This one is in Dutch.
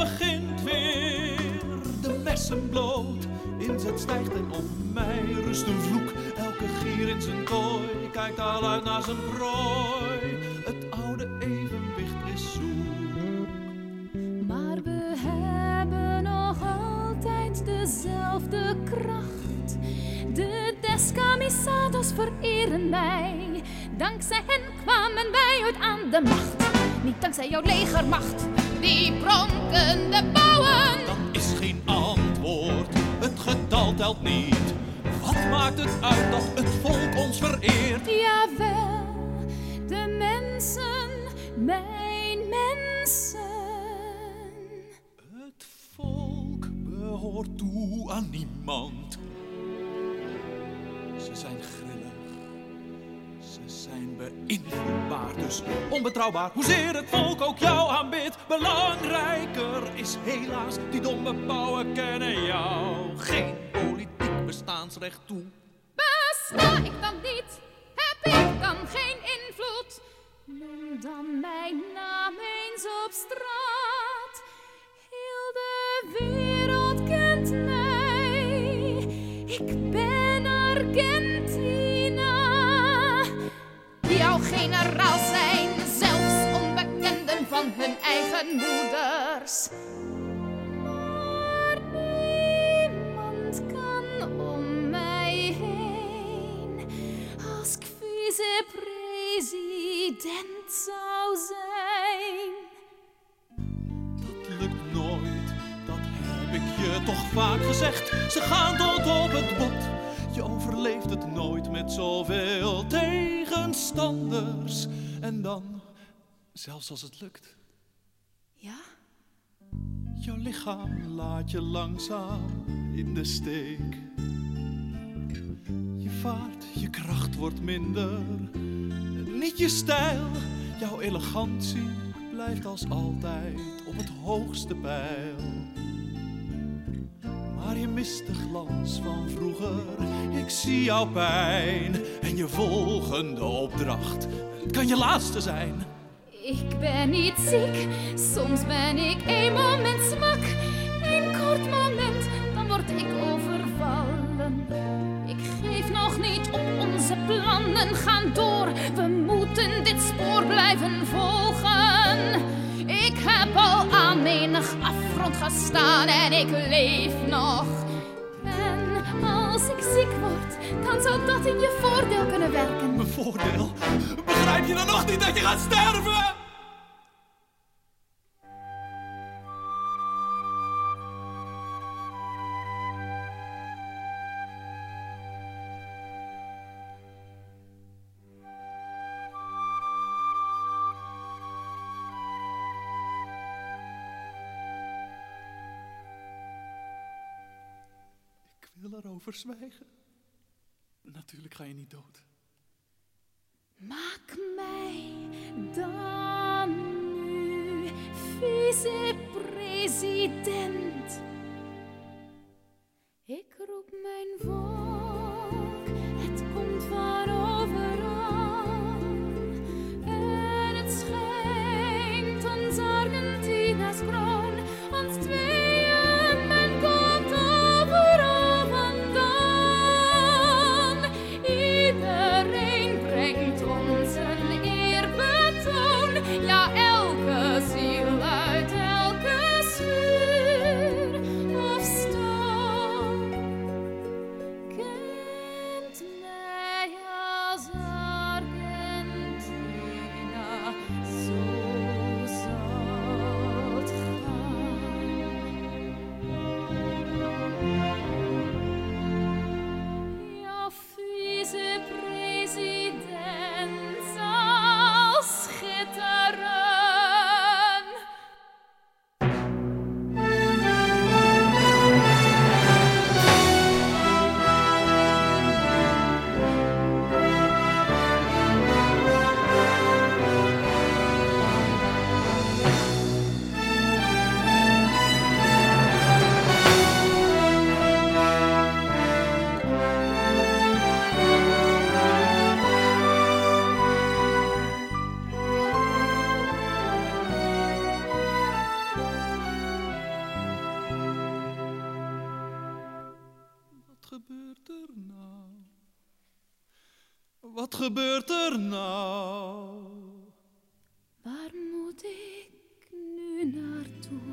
begint weer. De messen bloot, inzet stijgt en om mij rust een vloek. Elke gier in zijn kooi kijkt al uit naar zijn prooi. Het oude evenwicht is zoek. Maar we hebben nog altijd dezelfde kracht. De Descamisados vereren mij. Dankzij hen kwamen wij uit aan de macht. Niet dankzij jouw legermacht, die pronkende bouwen. Dat is geen antwoord, het getal telt niet. Wat maakt het uit dat het volk ons vereert? Jawel, de mensen, mijn mensen. Het volk behoort toe aan niemand. Ze zijn grillig, ze zijn beïnvloedbaar, dus onbetrouwbaar. Hoezeer het volk ook jou aanbidt, belangrijker is helaas die domme bouwen kennen jou geen politiek bestaansrecht toe. Besta ik dan niet? Heb ik dan geen invloed? Noem dan mijn naam eens op straat. Heel de wereld kent mij. Ik ben van hun eigen moeders. Maar niemand kan om mij heen als ik vicepresident zou zijn. Dat lukt nooit, dat heb ik je toch vaak gezegd. Ze gaan tot op het bot. Je overleeft het nooit met zoveel tegenstanders. En dan, zelfs als het lukt, Ja? jouw lichaam laat je langzaam in de steek. Je vaart, je kracht wordt minder. Niet je stijl, jouw elegantie blijft als altijd op het hoogste pijl. Maar je mist de glans van vroeger. Ik zie jouw pijn en je volgende opdracht. Het kan je laatste zijn. Ik ben niet ziek, soms ben ik een moment zwak. Een kort moment, dan word ik overvallen. Ik geef nog niet op, onze plannen gaan door. We moeten dit spoor blijven volgen. Ik heb al aan menig afgrond gestaan en ik leef nog. En als ik ziek word, dan zou dat in je voordeel kunnen werken. Mijn voordeel. Begrijp je dan nog niet dat je gaat sterven? Erover zwijgen. Natuurlijk ga je niet dood. Maak mij dan nu vicepresident. Ik roep mijn volk, het komt van Wat gebeurt er nou? Waar moet ik nu naartoe?